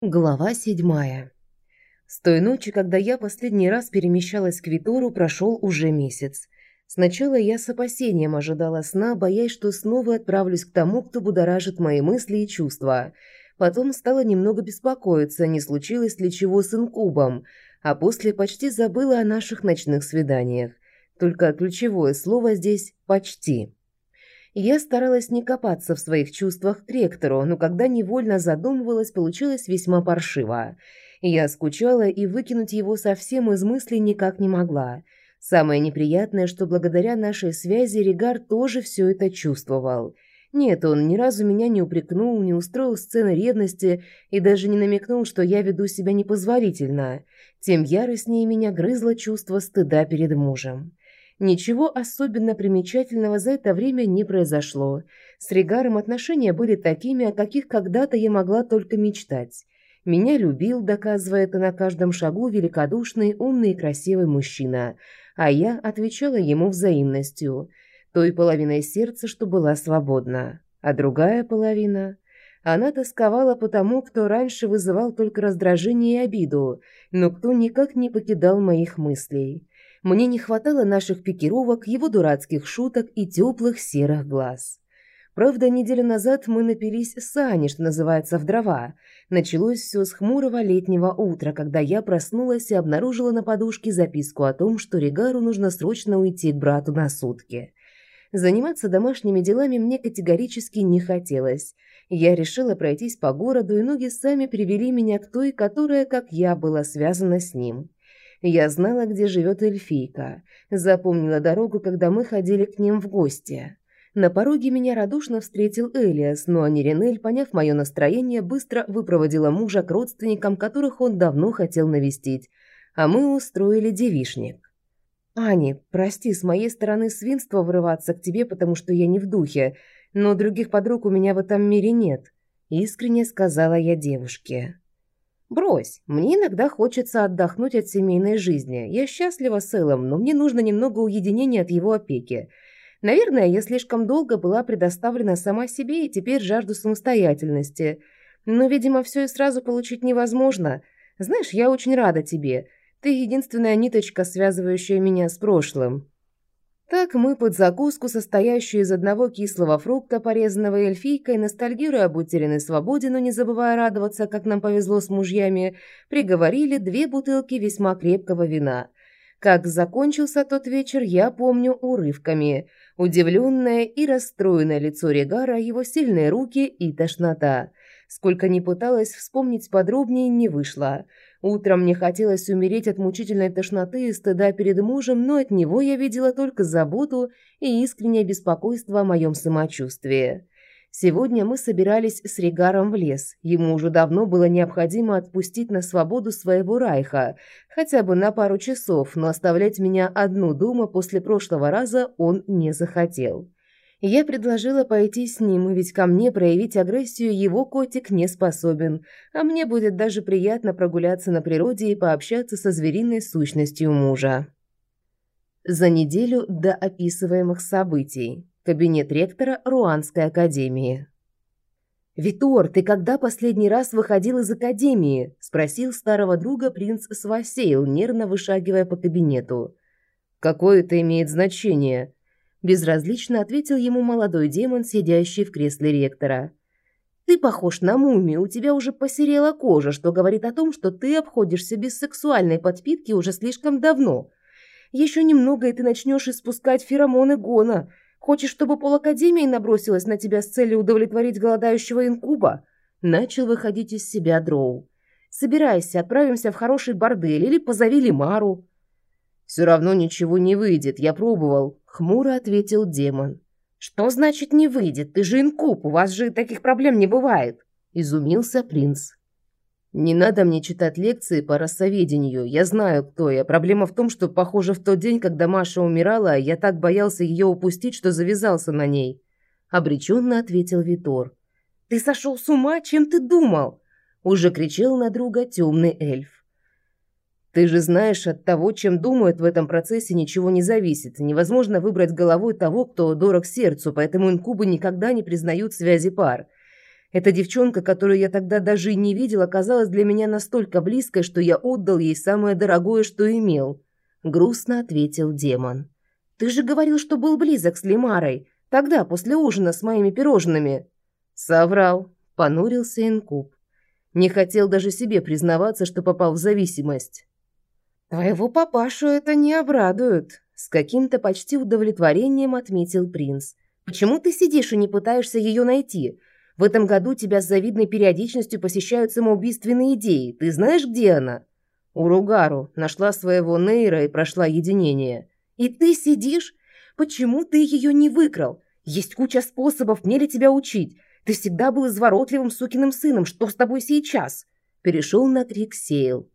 Глава седьмая. С той ночи, когда я последний раз перемещалась к Витору, прошел уже месяц. Сначала я с опасением ожидала сна, боясь, что снова отправлюсь к тому, кто будоражит мои мысли и чувства. Потом стала немного беспокоиться, не случилось ли чего с инкубом, а после почти забыла о наших ночных свиданиях. Только ключевое слово здесь «почти». Я старалась не копаться в своих чувствах к ректору, но когда невольно задумывалась, получилось весьма паршиво. Я скучала и выкинуть его совсем из мыслей никак не могла. Самое неприятное, что благодаря нашей связи Ригар тоже все это чувствовал. Нет, он ни разу меня не упрекнул, не устроил сцены ревности и даже не намекнул, что я веду себя непозволительно. Тем яростнее меня грызло чувство стыда перед мужем. Ничего особенно примечательного за это время не произошло. С Ригаром отношения были такими, о каких когда-то я могла только мечтать. Меня любил, доказывая это на каждом шагу, великодушный, умный и красивый мужчина, а я отвечала ему взаимностью, той половиной сердца, что была свободна. А другая половина... Она тосковала по тому, кто раньше вызывал только раздражение и обиду, но кто никак не покидал моих мыслей. Мне не хватало наших пикировок, его дурацких шуток и теплых серых глаз. Правда, неделю назад мы напились сани, что называется, в дрова. Началось все с хмурого летнего утра, когда я проснулась и обнаружила на подушке записку о том, что Регару нужно срочно уйти к брату на сутки. Заниматься домашними делами мне категорически не хотелось. Я решила пройтись по городу, и ноги сами привели меня к той, которая, как я, была связана с ним. Я знала, где живет эльфийка. Запомнила дорогу, когда мы ходили к ним в гости. На пороге меня радушно встретил Элиас, но Аниринель, поняв мое настроение, быстро выпроводила мужа к родственникам, которых он давно хотел навестить. А мы устроили девишник. «Ани, прости, с моей стороны свинство врываться к тебе, потому что я не в духе, но других подруг у меня в этом мире нет», – искренне сказала я девушке. «Брось, мне иногда хочется отдохнуть от семейной жизни. Я счастлива с Эллом, но мне нужно немного уединения от его опеки. Наверное, я слишком долго была предоставлена сама себе и теперь жажду самостоятельности. Но, видимо, все и сразу получить невозможно. Знаешь, я очень рада тебе. Ты единственная ниточка, связывающая меня с прошлым». Так мы под закуску, состоящую из одного кислого фрукта, порезанного эльфийкой, ностальгируя об утерянной свободе, но не забывая радоваться, как нам повезло с мужьями, приговорили две бутылки весьма крепкого вина. Как закончился тот вечер, я помню урывками. Удивленное и расстроенное лицо Регара, его сильные руки и тошнота. Сколько ни пыталась вспомнить подробнее, не вышло. Утром мне хотелось умереть от мучительной тошноты и стыда перед мужем, но от него я видела только заботу и искреннее беспокойство о моем самочувствии. Сегодня мы собирались с Регаром в лес. Ему уже давно было необходимо отпустить на свободу своего Райха, хотя бы на пару часов, но оставлять меня одну дома после прошлого раза он не захотел. Я предложила пойти с ним, ведь ко мне проявить агрессию его котик не способен, а мне будет даже приятно прогуляться на природе и пообщаться со звериной сущностью мужа. За неделю до описываемых событий. Кабинет ректора Руанской академии. «Витор, ты когда последний раз выходил из академии?» – спросил старого друга принц Свасейл, нервно вышагивая по кабинету. «Какое это имеет значение?» Безразлично ответил ему молодой демон, сидящий в кресле ректора. «Ты похож на мумию, у тебя уже посерела кожа, что говорит о том, что ты обходишься без сексуальной подпитки уже слишком давно. Еще немного, и ты начнешь испускать феромоны гона. Хочешь, чтобы полакадемии набросилась на тебя с целью удовлетворить голодающего инкуба?» Начал выходить из себя Дроу. «Собирайся, отправимся в хороший бордель или позови Лимару». «Все равно ничего не выйдет, я пробовал», — хмуро ответил демон. «Что значит не выйдет? Ты же инкуб, у вас же таких проблем не бывает», — изумился принц. «Не надо мне читать лекции по рассоведению. Я знаю, кто я. Проблема в том, что, похоже, в тот день, когда Маша умирала, я так боялся ее упустить, что завязался на ней», — обреченно ответил Витор. «Ты сошел с ума? Чем ты думал?» — уже кричал на друга темный эльф. Ты же знаешь, от того, чем думают в этом процессе, ничего не зависит. Невозможно выбрать головой того, кто дорог сердцу, поэтому инкубы никогда не признают связи пар. Эта девчонка, которую я тогда даже и не видел, оказалась для меня настолько близкой, что я отдал ей самое дорогое, что имел. Грустно ответил демон. «Ты же говорил, что был близок с Лимарой. Тогда, после ужина с моими пирожными». «Соврал», – понурился Инкуб. Не хотел даже себе признаваться, что попал в зависимость. «Твоего папашу это не обрадует», – с каким-то почти удовлетворением отметил принц. «Почему ты сидишь и не пытаешься ее найти? В этом году тебя с завидной периодичностью посещают самоубийственные идеи. Ты знаешь, где она?» Уругару нашла своего Нейра и прошла единение. «И ты сидишь? Почему ты ее не выкрал? Есть куча способов, мне ли тебя учить? Ты всегда был изворотливым сукиным сыном. Что с тобой сейчас?» Перешел на крик Сейл.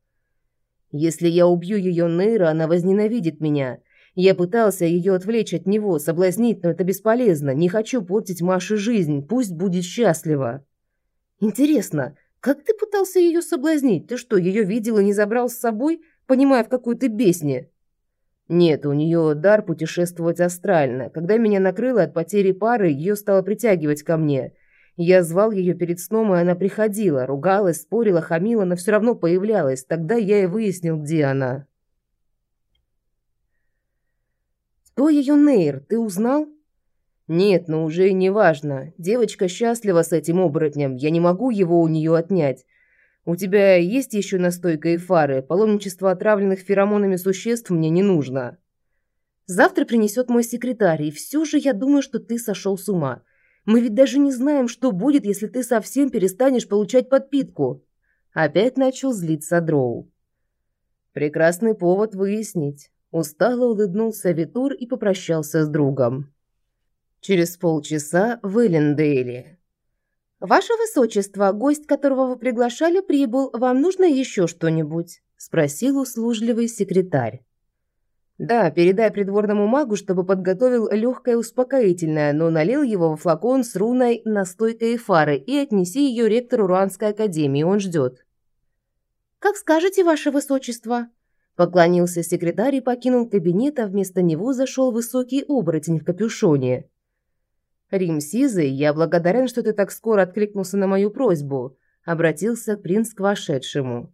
«Если я убью ее Нейра, она возненавидит меня. Я пытался ее отвлечь от него, соблазнить, но это бесполезно. Не хочу портить Маше жизнь, пусть будет счастлива. Интересно, как ты пытался ее соблазнить? Ты что, ее видел и не забрал с собой, понимая, в какой ты бесне? Нет, у нее дар путешествовать астрально. Когда меня накрыло от потери пары, ее стало притягивать ко мне. Я звал ее перед сном, и она приходила, ругалась, спорила, хамила, но все равно появлялась. Тогда я и выяснил, где она. «Кто ее Нейр, ты узнал?» «Нет, но уже и не важно. Девочка счастлива с этим оборотнем, я не могу его у нее отнять. У тебя есть еще настойка и фары? Паломничество отравленных феромонами существ мне не нужно». «Завтра принесет мой секретарь, и все же я думаю, что ты сошел с ума. Мы ведь даже не знаем, что будет, если ты совсем перестанешь получать подпитку». Опять начал злиться Дроу. «Прекрасный повод выяснить». Устало улыбнулся Витур и попрощался с другом. Через полчаса в Эллендейле. «Ваше Высочество, гость, которого вы приглашали, прибыл. Вам нужно еще что-нибудь?» – спросил услужливый секретарь. «Да, передай придворному магу, чтобы подготовил легкое успокоительное, но налил его во флакон с руной настойкой фары и отнеси ее ректору Руанской академии, он ждет». «Как скажете, Ваше Высочество», Поклонился секретарь и покинул кабинет, а вместо него зашел высокий оборотень в капюшоне. «Рим Сизый, я благодарен, что ты так скоро откликнулся на мою просьбу», – обратился принц к вошедшему.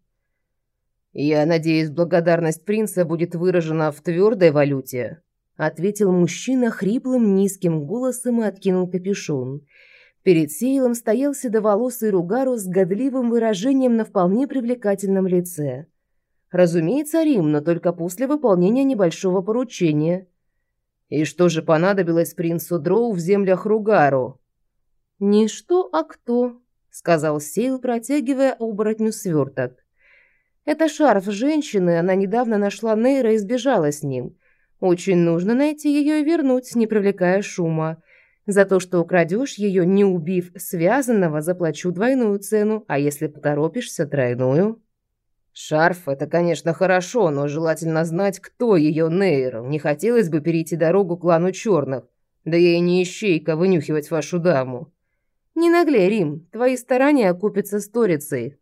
«Я надеюсь, благодарность принца будет выражена в твердой валюте», – ответил мужчина хриплым низким голосом и откинул капюшон. Перед Сейлом стоял седоволосый Ругару с годливым выражением на вполне привлекательном лице – Разумеется, Рим, но только после выполнения небольшого поручения. И что же понадобилось принцу Дроу в землях Ругару? «Не что, а кто», — сказал Сейл, протягивая оборотню сверток. «Это шарф женщины, она недавно нашла Нейра и сбежала с ним. Очень нужно найти ее и вернуть, не привлекая шума. За то, что украдешь ее, не убив связанного, заплачу двойную цену, а если поторопишься, тройную». Шарф – это, конечно, хорошо, но желательно знать, кто ее Нейр. Не хотелось бы перейти дорогу клану черных. Да я и не ищейка вынюхивать вашу даму. Не наглей, Рим, твои старания окупятся сторицей.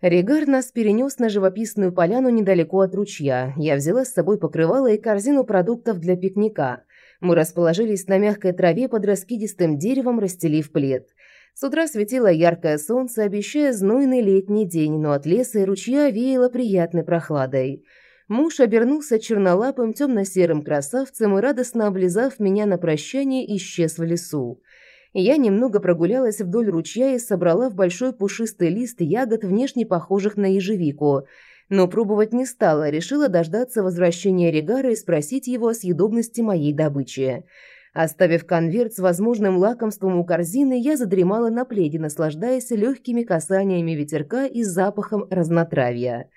Регар нас перенес на живописную поляну недалеко от ручья. Я взяла с собой покрывало и корзину продуктов для пикника. Мы расположились на мягкой траве под раскидистым деревом, расстелив плед. С утра светило яркое солнце, обещая знойный летний день, но от леса и ручья веяло приятной прохладой. Муж обернулся чернолапым темно-серым красавцем и, радостно облизав меня на прощание, исчез в лесу. Я немного прогулялась вдоль ручья и собрала в большой пушистый лист ягод, внешне похожих на ежевику. Но пробовать не стала, решила дождаться возвращения Регара и спросить его о съедобности моей добычи. Оставив конверт с возможным лакомством у корзины, я задремала на пледе, наслаждаясь легкими касаниями ветерка и запахом разнотравья.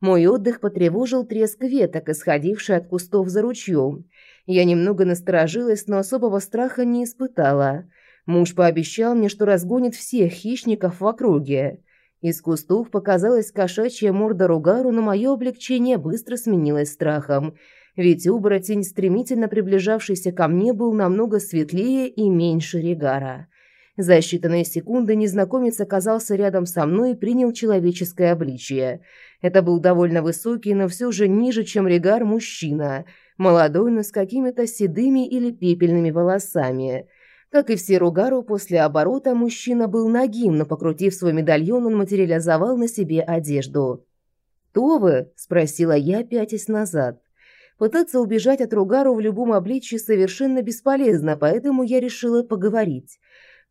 Мой отдых потревожил треск веток, исходивший от кустов за ручьем. Я немного насторожилась, но особого страха не испытала. Муж пообещал мне, что разгонит всех хищников в округе. Из кустов показалась кошачья морда Ругару, но мое облегчение быстро сменилось страхом – ведь оборотень, стремительно приближавшийся ко мне, был намного светлее и меньше Регара. За считанные секунды незнакомец оказался рядом со мной и принял человеческое обличие. Это был довольно высокий, но все же ниже, чем Регар, мужчина, молодой, но с какими-то седыми или пепельными волосами. Как и все Ругару, после оборота мужчина был нагим, но, покрутив свой медальон, он материализовал на себе одежду. «Кто вы?» – спросила я, пятясь назад. Пытаться убежать от Ругару в любом обличье совершенно бесполезно, поэтому я решила поговорить.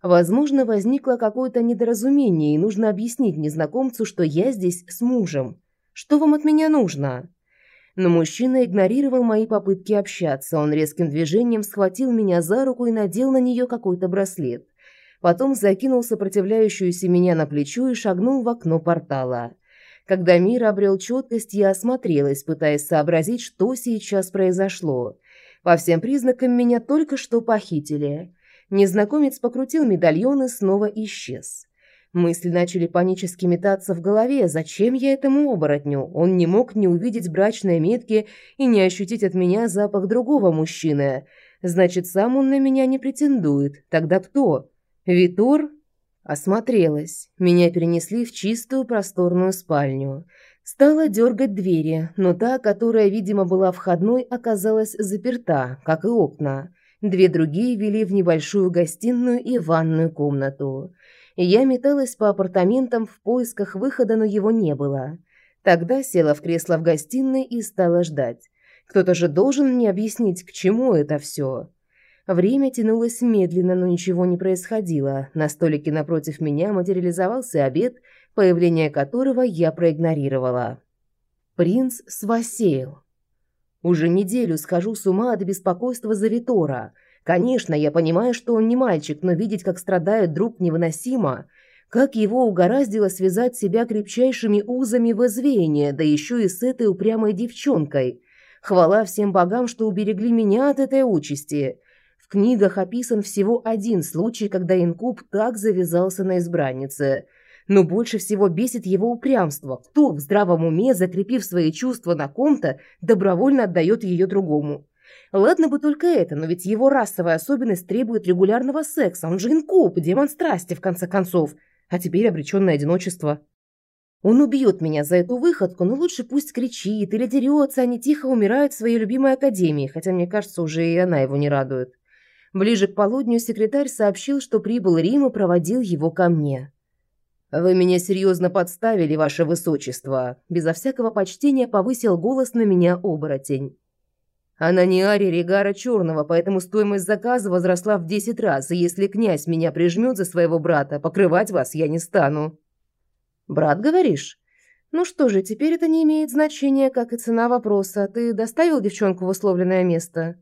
Возможно, возникло какое-то недоразумение, и нужно объяснить незнакомцу, что я здесь с мужем. Что вам от меня нужно? Но мужчина игнорировал мои попытки общаться. Он резким движением схватил меня за руку и надел на нее какой-то браслет. Потом закинул сопротивляющуюся меня на плечо и шагнул в окно портала. Когда мир обрел четкость, я осмотрелась, пытаясь сообразить, что сейчас произошло. По всем признакам меня только что похитили. Незнакомец покрутил медальон и снова исчез. Мысли начали панически метаться в голове. Зачем я этому оборотню? Он не мог не увидеть брачные метки и не ощутить от меня запах другого мужчины. Значит, сам он на меня не претендует. Тогда кто? Витор? Осмотрелась. Меня перенесли в чистую просторную спальню. Стала дергать двери, но та, которая, видимо, была входной, оказалась заперта, как и окна. Две другие вели в небольшую гостиную и ванную комнату. Я металась по апартаментам в поисках выхода, но его не было. Тогда села в кресло в гостиной и стала ждать. Кто-то же должен мне объяснить, к чему это все. Время тянулось медленно, но ничего не происходило. На столике напротив меня материализовался обед, появление которого я проигнорировала. Принц свасеял. Уже неделю схожу с ума от беспокойства за Витора. Конечно, я понимаю, что он не мальчик, но видеть, как страдает друг, невыносимо. Как его угораздило связать себя крепчайшими узами воззрения, да еще и с этой упрямой девчонкой. Хвала всем богам, что уберегли меня от этой участи. В книгах описан всего один случай, когда инкуб так завязался на избраннице. Но больше всего бесит его упрямство. Кто в здравом уме, закрепив свои чувства на ком-то, добровольно отдает ее другому? Ладно бы только это, но ведь его расовая особенность требует регулярного секса. Он же инкуб, демон страсти, в конце концов. А теперь обречен на одиночество. Он убьет меня за эту выходку, но лучше пусть кричит или дерется, а не тихо умирает в своей любимой академии, хотя, мне кажется, уже и она его не радует. Ближе к полудню секретарь сообщил, что прибыл Рим и проводил его ко мне. «Вы меня серьезно подставили, ваше высочество», – безо всякого почтения повысил голос на меня оборотень. Она не Ари Регара Черного, поэтому стоимость заказа возросла в десять раз, и если князь меня прижмет за своего брата, покрывать вас я не стану». «Брат, говоришь?» «Ну что же, теперь это не имеет значения, как и цена вопроса. Ты доставил девчонку в условленное место?»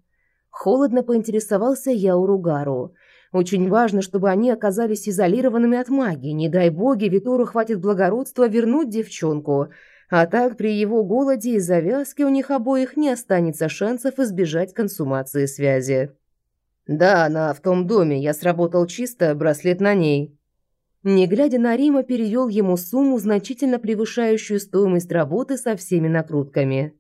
Холодно поинтересовался я у Ругару. Очень важно, чтобы они оказались изолированными от магии. Не дай боги, Витору хватит благородства вернуть девчонку. А так при его голоде и завязке у них обоих не останется шансов избежать консумации связи. «Да, она в том доме. Я сработал чисто, браслет на ней». Не глядя на Рима, перевел ему сумму, значительно превышающую стоимость работы со всеми накрутками.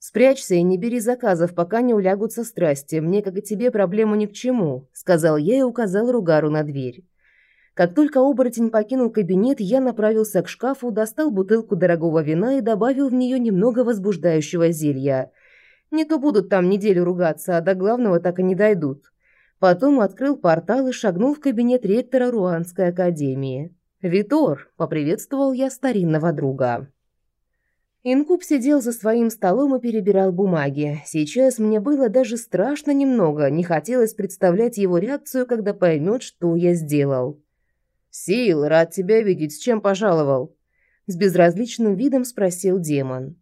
«Спрячься и не бери заказов, пока не улягутся страсти. Мне, как и тебе, проблема ни к чему», – сказал я и указал Ругару на дверь. Как только оборотень покинул кабинет, я направился к шкафу, достал бутылку дорогого вина и добавил в нее немного возбуждающего зелья. Не то будут там неделю ругаться, а до главного так и не дойдут. Потом открыл портал и шагнул в кабинет ректора Руанской академии. «Витор!» – поприветствовал я старинного друга. Инкуб сидел за своим столом и перебирал бумаги. Сейчас мне было даже страшно немного, не хотелось представлять его реакцию, когда поймет, что я сделал. «Сил, рад тебя видеть. С чем пожаловал?» С безразличным видом спросил демон.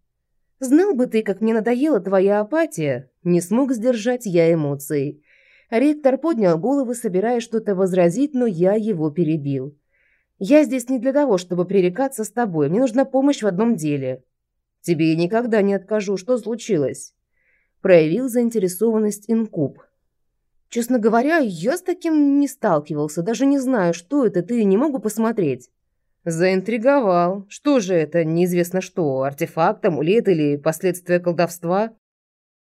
«Знал бы ты, как мне надоела твоя апатия!» Не смог сдержать я эмоций. Ректор поднял голову, собираясь что-то возразить, но я его перебил. «Я здесь не для того, чтобы пререкаться с тобой. Мне нужна помощь в одном деле». Тебе я никогда не откажу. Что случилось?» Проявил заинтересованность Инкуб. «Честно говоря, я с таким не сталкивался. Даже не знаю, что это, ты не могу посмотреть». «Заинтриговал. Что же это, неизвестно что, артефакт, амулет или последствия колдовства?»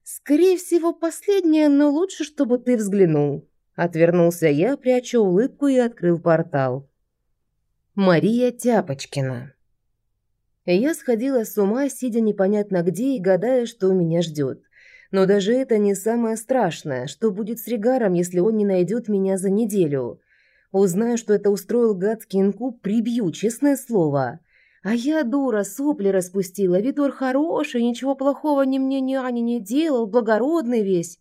«Скорее всего, последнее, но лучше, чтобы ты взглянул». Отвернулся я, пряча улыбку и открыл портал. Мария Тяпочкина я сходила с ума, сидя непонятно где и гадая, что меня ждет. Но даже это не самое страшное. Что будет с Регаром, если он не найдет меня за неделю? Узнаю, что это устроил гадкий инкуб, прибью, честное слово. А я, дура, сопли распустила. Витор хороший, ничего плохого ни мне, ни Ане не делал, благородный весь.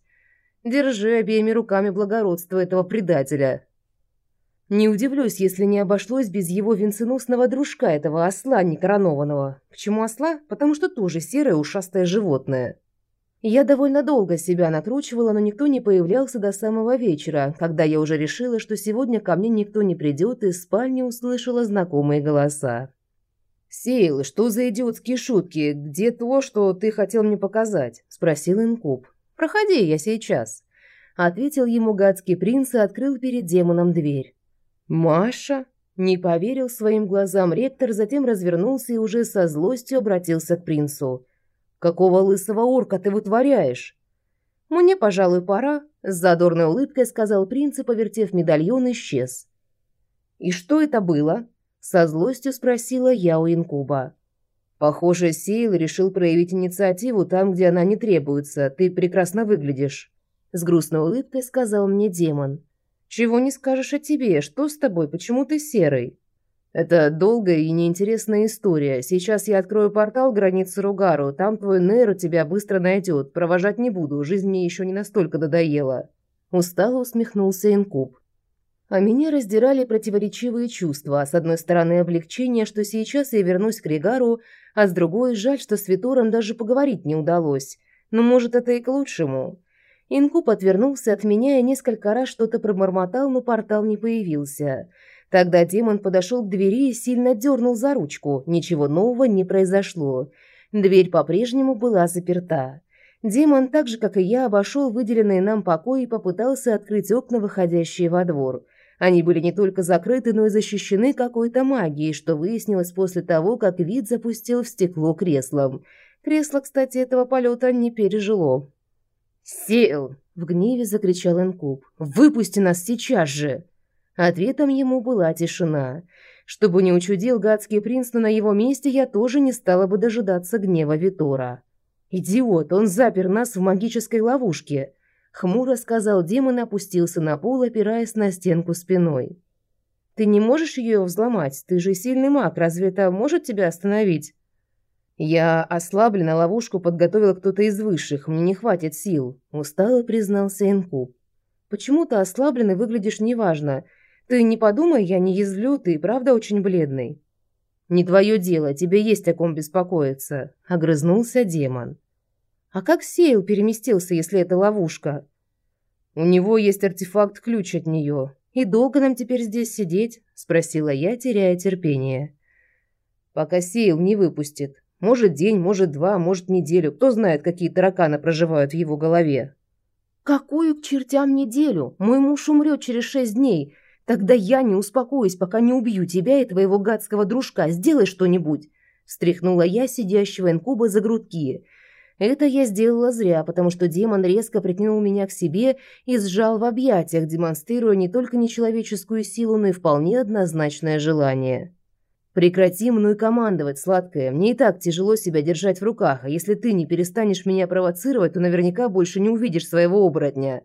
Держи обеими руками благородство этого предателя. Не удивлюсь, если не обошлось без его венценосного дружка, этого осла некоронованного. Почему осла? Потому что тоже серое ушастое животное. Я довольно долго себя накручивала, но никто не появлялся до самого вечера, когда я уже решила, что сегодня ко мне никто не придет, и в спальне услышала знакомые голоса. «Сейл, что за идиотские шутки? Где то, что ты хотел мне показать?» – спросил Инкуб. «Проходи, я сейчас», – ответил ему гадский принц и открыл перед демоном дверь. «Маша?» Не поверил своим глазам ректор, затем развернулся и уже со злостью обратился к принцу. «Какого лысого орка ты вытворяешь?» «Мне, пожалуй, пора», – с задорной улыбкой сказал принц и, повертев медальон, исчез. «И что это было?» – со злостью спросила я у инкуба. «Похоже, Сейл решил проявить инициативу там, где она не требуется. Ты прекрасно выглядишь», – с грустной улыбкой сказал мне демон. Чего не скажешь о тебе? Что с тобой? Почему ты серый? Это долгая и неинтересная история. Сейчас я открою портал границы Ругару. Там твой Нейро тебя быстро найдет. Провожать не буду. Жизнь мне еще не настолько надоела. Устало усмехнулся Инкуб. А меня раздирали противоречивые чувства. С одной стороны, облегчение, что сейчас я вернусь к Ригару, а с другой, жаль, что с Витором даже поговорить не удалось. Но, может, это и к лучшему. Инкуб отвернулся от меня и несколько раз что-то пробормотал, но портал не появился. Тогда демон подошел к двери и сильно дернул за ручку. Ничего нового не произошло. Дверь по-прежнему была заперта. Демон, так же как и я, обошел выделенные нам покои и попытался открыть окна, выходящие во двор. Они были не только закрыты, но и защищены какой-то магией, что выяснилось после того, как вид запустил в стекло креслом. Кресло, кстати, этого полета не пережило. «Сел!» – в гневе закричал Инкуб. «Выпусти нас сейчас же!» Ответом ему была тишина. Чтобы не учудил гадский принц, но на его месте я тоже не стала бы дожидаться гнева Витора. «Идиот, он запер нас в магической ловушке!» Хмуро сказал демон опустился на пол, опираясь на стенку спиной. «Ты не можешь ее взломать? Ты же сильный маг, разве это может тебя остановить?» «Я ослаблена, ловушку подготовил кто-то из высших, мне не хватит сил», – устало признался Инкуб. «Почему ты ослаблен и выглядишь неважно? Ты не подумай, я не язвлю, ты правда очень бледный». «Не твое дело, тебе есть о ком беспокоиться», – огрызнулся демон. «А как Сейл переместился, если это ловушка?» «У него есть артефакт-ключ от нее. И долго нам теперь здесь сидеть?» – спросила я, теряя терпение. «Пока Сейл не выпустит», может, день, может, два, может, неделю. Кто знает, какие тараканы проживают в его голове. «Какую к чертям неделю? Мой муж умрет через шесть дней. Тогда я не успокоюсь, пока не убью тебя и твоего гадского дружка. Сделай что-нибудь!» Встряхнула я сидящего инкуба за грудки. Это я сделала зря, потому что демон резко притянул меня к себе и сжал в объятиях, демонстрируя не только нечеловеческую силу, но и вполне однозначное желание. Прекрати мной командовать, сладкая. Мне и так тяжело себя держать в руках, а если ты не перестанешь меня провоцировать, то наверняка больше не увидишь своего оборотня.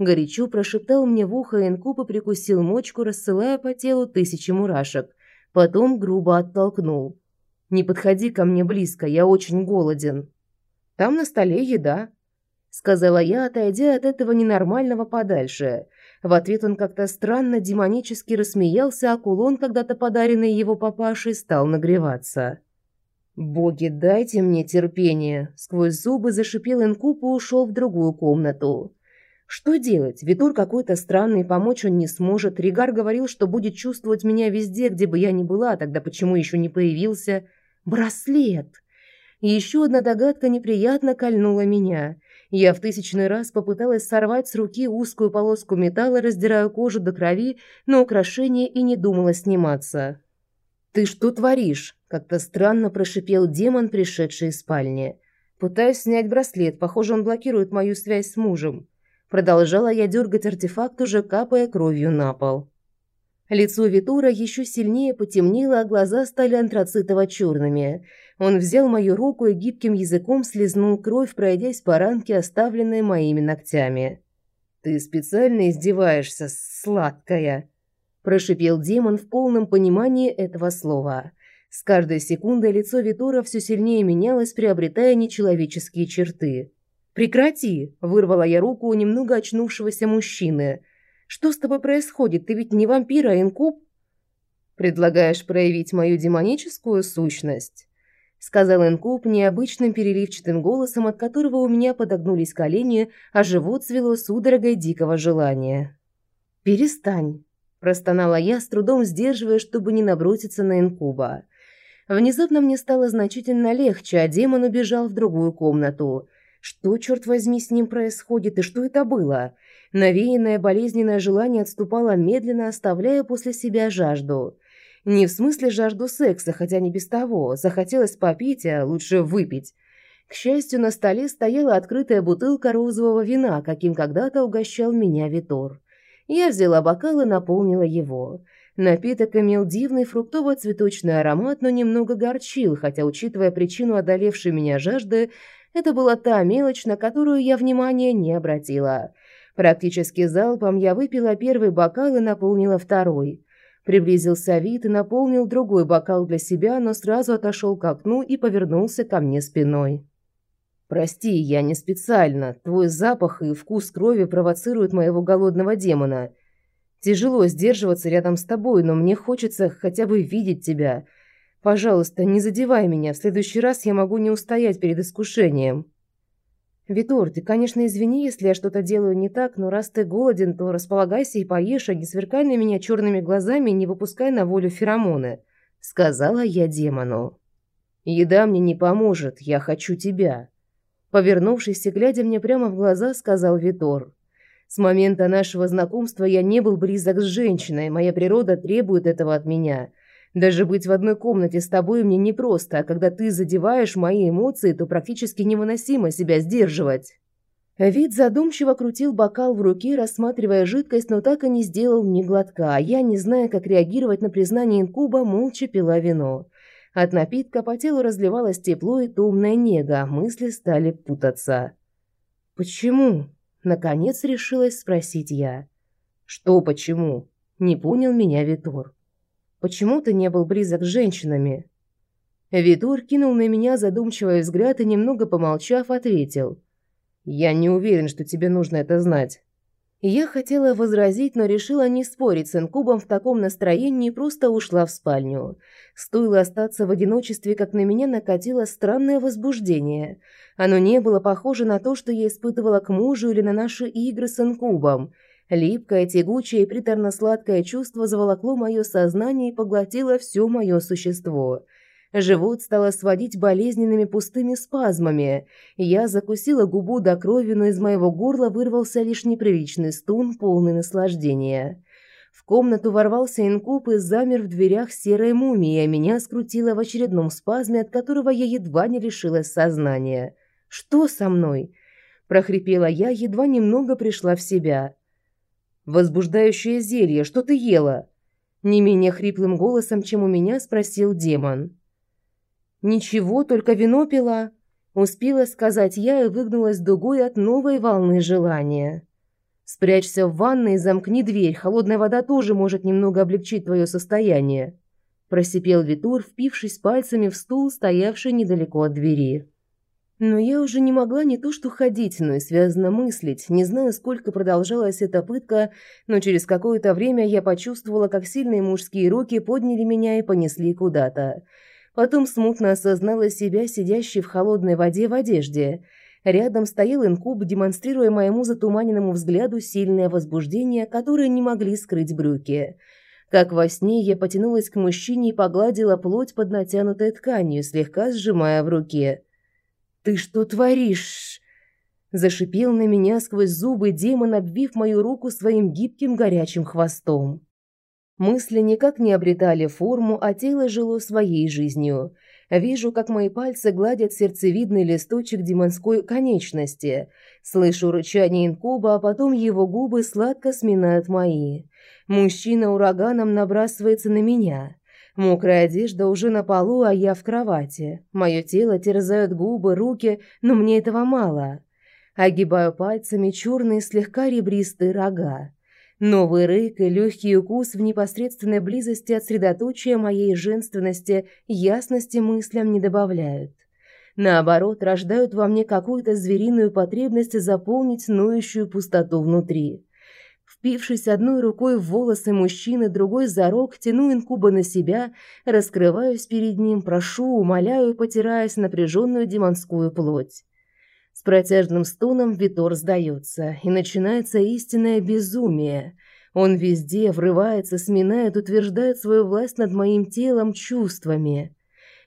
Горячо прошептал мне в ухо Энкуп и прикусил мочку, рассылая по телу тысячи мурашек. Потом грубо оттолкнул. «Не подходи ко мне близко, я очень голоден». «Там на столе еда», — сказала я, отойдя от этого ненормального подальше — в ответ он как-то странно демонически рассмеялся, а кулон, когда-то подаренный его папашей, стал нагреваться. «Боги, дайте мне терпение!» Сквозь зубы зашипел Инкуб и ушел в другую комнату. «Что делать? Витур какой-то странный, помочь он не сможет. Ригар говорил, что будет чувствовать меня везде, где бы я ни была, тогда почему еще не появился? Браслет!» И еще одна догадка неприятно кольнула меня – я в тысячный раз попыталась сорвать с руки узкую полоску металла, раздирая кожу до крови, но украшение и не думало сниматься. «Ты что творишь?» – как-то странно прошипел демон, пришедший из спальни. «Пытаюсь снять браслет, похоже, он блокирует мою связь с мужем». Продолжала я дергать артефакт, уже капая кровью на пол. Лицо Витура еще сильнее потемнело, а глаза стали антрацитово-черными. Он взял мою руку и гибким языком слезнул кровь, пройдясь по ранке, оставленной моими ногтями. «Ты специально издеваешься, сладкая?» – прошипел демон в полном понимании этого слова. С каждой секундой лицо Витура все сильнее менялось, приобретая нечеловеческие черты. «Прекрати!» – вырвала я руку у немного очнувшегося мужчины – что с тобой происходит? Ты ведь не вампир, а инкуб?» «Предлагаешь проявить мою демоническую сущность?» Сказал инкуб необычным переливчатым голосом, от которого у меня подогнулись колени, а живот свело судорогой дикого желания. «Перестань!» – простонала я, с трудом сдерживая, чтобы не наброситься на инкуба. Внезапно мне стало значительно легче, а демон убежал в другую комнату. Что, черт возьми, с ним происходит и что это было? Навеянное болезненное желание отступало медленно, оставляя после себя жажду. Не в смысле жажду секса, хотя не без того. Захотелось попить, а лучше выпить. К счастью, на столе стояла открытая бутылка розового вина, каким когда-то угощал меня Витор. Я взяла бокал и наполнила его. Напиток имел дивный фруктово-цветочный аромат, но немного горчил, хотя, учитывая причину одолевшей меня жажды, это была та мелочь, на которую я внимания не обратила. Практически залпом я выпила первый бокал и наполнила второй. Приблизился вид и наполнил другой бокал для себя, но сразу отошел к окну и повернулся ко мне спиной. «Прости, я не специально. Твой запах и вкус крови провоцируют моего голодного демона. Тяжело сдерживаться рядом с тобой, но мне хочется хотя бы видеть тебя. Пожалуйста, не задевай меня. В следующий раз я могу не устоять перед искушением». «Витор, ты, конечно, извини, если я что-то делаю не так, но раз ты голоден, то располагайся и поешь, а не сверкай на меня черными глазами и не выпускай на волю феромоны», — сказала я демону. «Еда мне не поможет, я хочу тебя». Повернувшись и глядя мне прямо в глаза, сказал Витор. «С момента нашего знакомства я не был близок с женщиной, моя природа требует этого от меня. Даже быть в одной комнате с тобой мне непросто, а когда ты задеваешь мои эмоции, то практически невыносимо себя сдерживать». Вид задумчиво крутил бокал в руке, рассматривая жидкость, но так и не сделал ни глотка, а я, не зная, как реагировать на признание инкуба, молча пила вино. От напитка по телу разливалось тепло и томная нега, мысли стали путаться. «Почему?» – наконец решилась спросить я. «Что почему?» – не понял меня Витор. Почему ты не был близок с женщинами?» Витур кинул на меня задумчивый взгляд и, немного помолчав, ответил. «Я не уверен, что тебе нужно это знать». Я хотела возразить, но решила не спорить с инкубом в таком настроении и просто ушла в спальню. Стоило остаться в одиночестве, как на меня накатило странное возбуждение. Оно не было похоже на то, что я испытывала к мужу или на наши игры с инкубом – Липкое, тягучее и приторно-сладкое чувство заволокло мое сознание и поглотило все мое существо. Живот стало сводить болезненными пустыми спазмами. Я закусила губу до крови, но из моего горла вырвался лишь неприличный стун, полный наслаждения. В комнату ворвался инкуб и замер в дверях серой мумии, а меня скрутило в очередном спазме, от которого я едва не лишилась сознания. «Что со мной?» – прохрипела я, едва немного пришла в себя. «Возбуждающее зелье, что ты ела?» Не менее хриплым голосом, чем у меня, спросил демон. «Ничего, только вино пила», – успела сказать я и выгнулась дугой от новой волны желания. «Спрячься в ванной и замкни дверь, холодная вода тоже может немного облегчить твое состояние», – просипел Витур, впившись пальцами в стул, стоявший недалеко от двери. Но я уже не могла не то что ходить, но и связно мыслить. Не знаю, сколько продолжалась эта пытка, но через какое-то время я почувствовала, как сильные мужские руки подняли меня и понесли куда-то. Потом смутно осознала себя сидящей в холодной воде в одежде. Рядом стоял инкуб, демонстрируя моему затуманенному взгляду сильное возбуждение, которое не могли скрыть брюки. Как во сне я потянулась к мужчине и погладила плоть под натянутой тканью, слегка сжимая в руке. «Ты что творишь?» Зашипел на меня сквозь зубы демон, обвив мою руку своим гибким горячим хвостом. Мысли никак не обретали форму, а тело жило своей жизнью. Вижу, как мои пальцы гладят сердцевидный листочек демонской конечности. Слышу рычание инкуба, а потом его губы сладко сминают мои. Мужчина ураганом набрасывается на меня. Мокрая одежда уже на полу, а я в кровати. Мое тело терзают губы, руки, но мне этого мало. Огибаю пальцами черные слегка ребристые рога. Новый рык и легкий укус в непосредственной близости от средоточия моей женственности ясности мыслям не добавляют. Наоборот, рождают во мне какую-то звериную потребность заполнить ноющую пустоту внутри. Впившись одной рукой в волосы мужчины, другой за рог, тяну инкуба на себя, раскрываюсь перед ним, прошу, умоляю, потираясь напряженную демонскую плоть. С протяжным стоном Витор сдается, и начинается истинное безумие. Он везде врывается, сминает, утверждает свою власть над моим телом чувствами.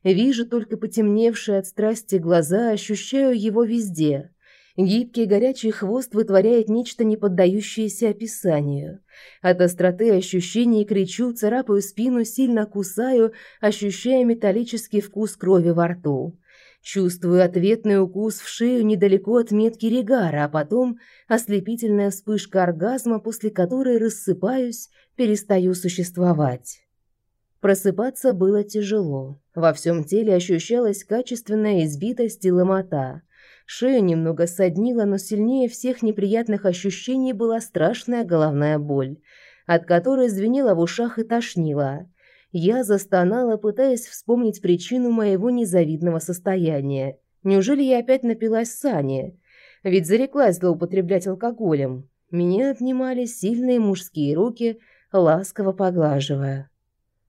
Вижу только потемневшие от страсти глаза, ощущаю его везде. Гибкий горячий хвост вытворяет нечто не поддающееся описанию. От остроты ощущений кричу, царапаю спину, сильно кусаю, ощущая металлический вкус крови во рту. Чувствую ответный укус в шею недалеко от метки Регара, а потом ослепительная вспышка оргазма, после которой рассыпаюсь, перестаю существовать. Просыпаться было тяжело. Во всем теле ощущалась качественная избитость и ломота. Шею немного соднило, но сильнее всех неприятных ощущений была страшная головная боль, от которой звенело в ушах и тошнило. Я застонала, пытаясь вспомнить причину моего незавидного состояния. Неужели я опять напилась сани? Ведь зареклась злоупотреблять алкоголем. Меня обнимали сильные мужские руки, ласково поглаживая.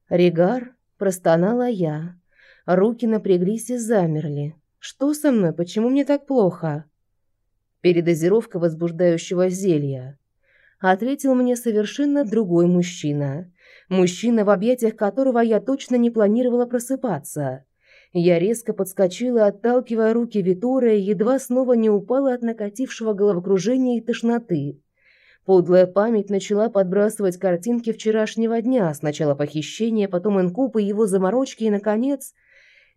«Регар», – простонала я. Руки напряглись и замерли. «Что со мной? Почему мне так плохо?» «Передозировка возбуждающего зелья», – ответил мне совершенно другой мужчина. Мужчина, в объятиях которого я точно не планировала просыпаться. Я резко подскочила, отталкивая руки Витора, и едва снова не упала от накатившего головокружения и тошноты. Подлая память начала подбрасывать картинки вчерашнего дня, сначала похищение, потом инкуб и его заморочки, и, наконец,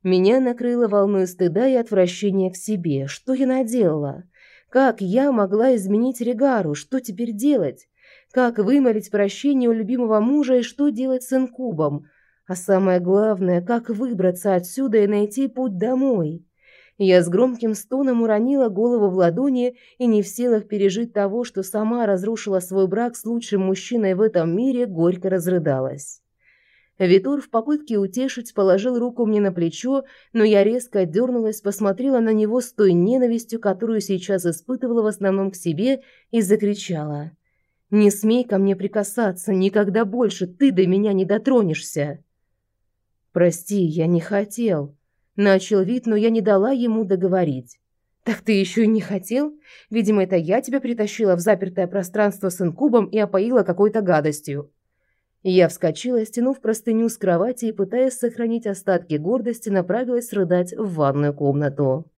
меня накрыло волной стыда и отвращения к себе. Что я наделала? Как я могла изменить Регару? Что теперь делать? как вымолить прощение у любимого мужа и что делать с инкубом. А самое главное, как выбраться отсюда и найти путь домой. Я с громким стоном уронила голову в ладони и не в силах пережить того, что сама разрушила свой брак с лучшим мужчиной в этом мире, горько разрыдалась. Витур в попытке утешить положил руку мне на плечо, но я резко отдернулась, посмотрела на него с той ненавистью, которую сейчас испытывала в основном к себе, и закричала. Не смей ко мне прикасаться, никогда больше ты до меня не дотронешься. Прости, я не хотел. Начал вид, но я не дала ему договорить. Так ты еще и не хотел? Видимо, это я тебя притащила в запертое пространство с инкубом и опоила какой-то гадостью. Я вскочила, стянув простыню с кровати и, пытаясь сохранить остатки гордости, направилась рыдать в ванную комнату.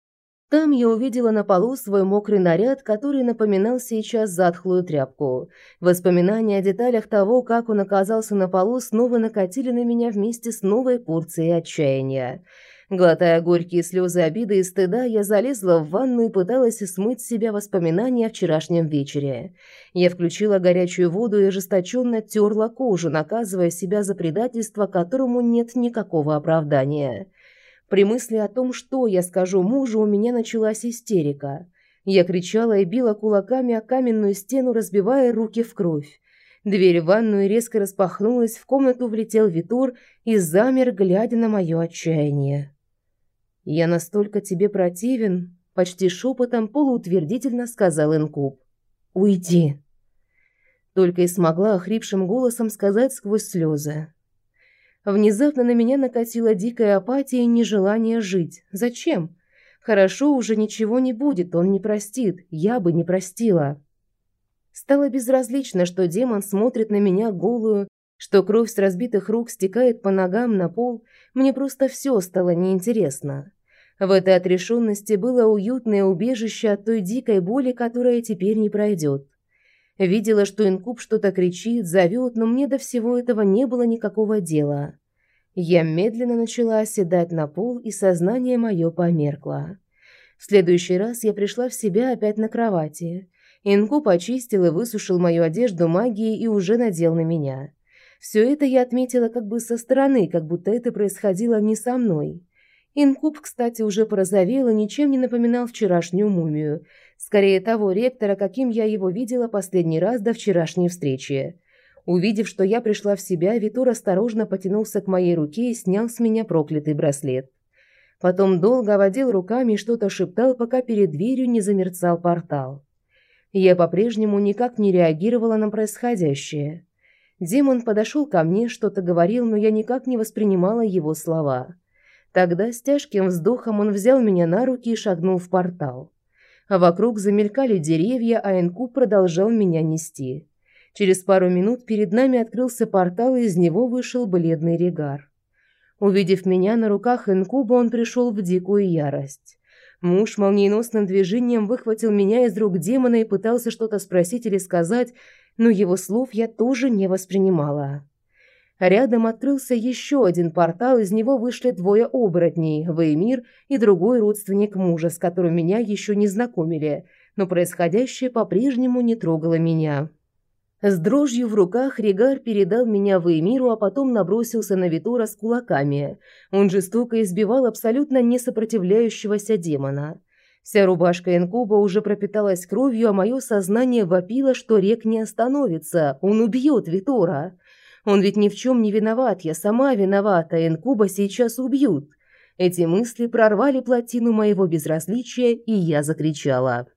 Там я увидела на полу свой мокрый наряд, который напоминал сейчас затхлую тряпку. Воспоминания о деталях того, как он оказался на полу, снова накатили на меня вместе с новой порцией отчаяния. Глотая горькие слезы обиды и стыда, я залезла в ванну и пыталась смыть с себя воспоминания о вчерашнем вечере. Я включила горячую воду и ожесточенно терла кожу, наказывая себя за предательство, которому нет никакого оправдания. При мысли о том, что я скажу мужу, у меня началась истерика. Я кричала и била кулаками о каменную стену, разбивая руки в кровь. Дверь в ванную резко распахнулась, в комнату влетел Витур и замер, глядя на мое отчаяние. «Я настолько тебе противен», – почти шепотом полуутвердительно сказал Инкуб. «Уйди». Только и смогла охрипшим голосом сказать сквозь слезы. Внезапно на меня накатила дикая апатия и нежелание жить. Зачем? Хорошо, уже ничего не будет, он не простит. Я бы не простила. Стало безразлично, что демон смотрит на меня голую, что кровь с разбитых рук стекает по ногам на пол. Мне просто все стало неинтересно. В этой отрешенности было уютное убежище от той дикой боли, которая теперь не пройдет. Видела, что инкуб что-то кричит, зовет, но мне до всего этого не было никакого дела. Я медленно начала оседать на пол, и сознание мое померкло. В следующий раз я пришла в себя опять на кровати. Инкуб очистил и высушил мою одежду магией и уже надел на меня. Все это я отметила как бы со стороны, как будто это происходило не со мной. Инкуб, кстати, уже порозовел и ничем не напоминал вчерашнюю мумию. Скорее того ректора, каким я его видела последний раз до вчерашней встречи. Увидев, что я пришла в себя, Витор осторожно потянулся к моей руке и снял с меня проклятый браслет. Потом долго водил руками и что-то шептал, пока перед дверью не замерцал портал. Я по-прежнему никак не реагировала на происходящее. Демон подошел ко мне, что-то говорил, но я никак не воспринимала его слова. Тогда с тяжким вздохом он взял меня на руки и шагнул в портал. А вокруг замелькали деревья, а Энку продолжал меня нести. Через пару минут перед нами открылся портал, и из него вышел бледный Регар. Увидев меня на руках инкуба, он пришел в дикую ярость. Муж молниеносным движением выхватил меня из рук демона и пытался что-то спросить или сказать, но его слов я тоже не воспринимала. Рядом открылся еще один портал, из него вышли двое оборотней, Веймир и другой родственник мужа, с которым меня еще не знакомили, но происходящее по-прежнему не трогало меня. С дрожью в руках Ригар передал меня Веймиру, а потом набросился на Витора с кулаками. Он жестоко избивал абсолютно не сопротивляющегося демона. Вся рубашка инкуба уже пропиталась кровью, а мое сознание вопило, что рек не остановится. Он убьет Витора. Он ведь ни в чем не виноват, я сама виновата, инкуба сейчас убьют. Эти мысли прорвали плотину моего безразличия, и я закричала.